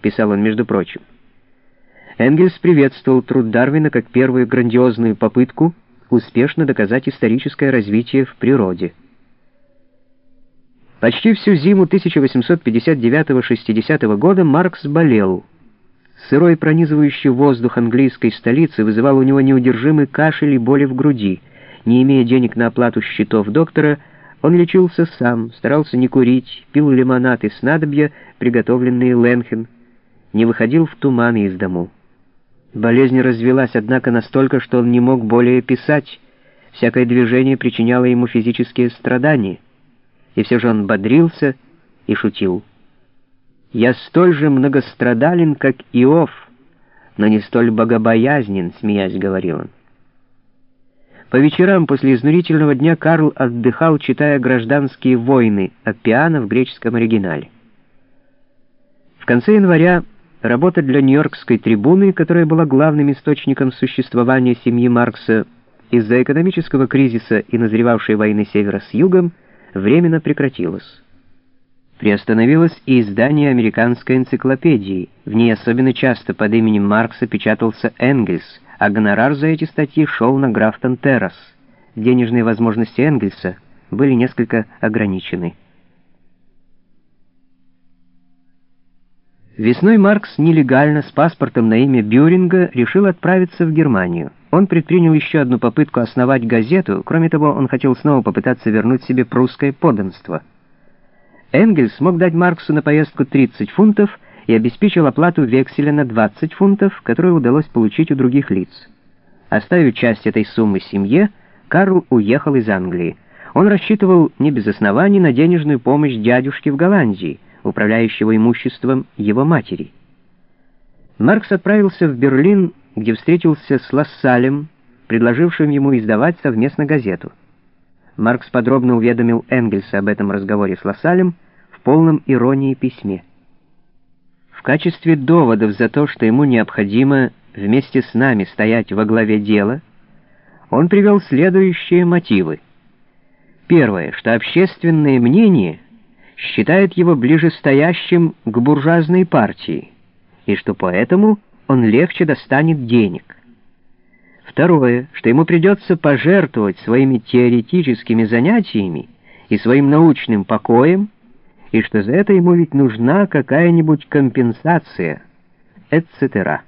писал он между прочим. Энгельс приветствовал труд Дарвина как первую грандиозную попытку успешно доказать историческое развитие в природе. Почти всю зиму 1859-60 года Маркс болел. Сырой пронизывающий воздух английской столицы вызывал у него неудержимый кашель и боли в груди. Не имея денег на оплату счетов доктора, он лечился сам, старался не курить, пил лимонад и снадобья, приготовленные Ленхен, не выходил в туманы из дому. Болезнь развелась, однако, настолько, что он не мог более писать. Всякое движение причиняло ему физические страдания. И все же он бодрился и шутил. «Я столь же многострадален, как Иов, но не столь богобоязнен», — смеясь говорил он. По вечерам после изнурительного дня Карл отдыхал, читая «Гражданские войны» Аппиана в греческом оригинале. В конце января работа для Нью-Йоркской трибуны, которая была главным источником существования семьи Маркса из-за экономического кризиса и назревавшей войны севера с югом, временно прекратилась. Приостановилось и издание американской энциклопедии. В ней особенно часто под именем Маркса печатался Энгельс, а гонорар за эти статьи шел на Графтон Террас. Денежные возможности Энгельса были несколько ограничены. Весной Маркс нелегально с паспортом на имя Бюринга решил отправиться в Германию. Он предпринял еще одну попытку основать газету, кроме того, он хотел снова попытаться вернуть себе прусское подданство. Энгельс мог дать Марксу на поездку 30 фунтов и обеспечил оплату векселя на 20 фунтов, которую удалось получить у других лиц. Оставив часть этой суммы семье, Карл уехал из Англии. Он рассчитывал не без оснований на денежную помощь дядюшки в Голландии — управляющего имуществом его матери. Маркс отправился в Берлин, где встретился с Лассалем, предложившим ему издавать совместно газету. Маркс подробно уведомил Энгельса об этом разговоре с Лассалем в полном иронии письме. В качестве доводов за то, что ему необходимо вместе с нами стоять во главе дела, он привел следующие мотивы. Первое, что общественное мнение — считает его ближе стоящим к буржуазной партии, и что поэтому он легче достанет денег. Второе, что ему придется пожертвовать своими теоретическими занятиями и своим научным покоем, и что за это ему ведь нужна какая-нибудь компенсация, etc.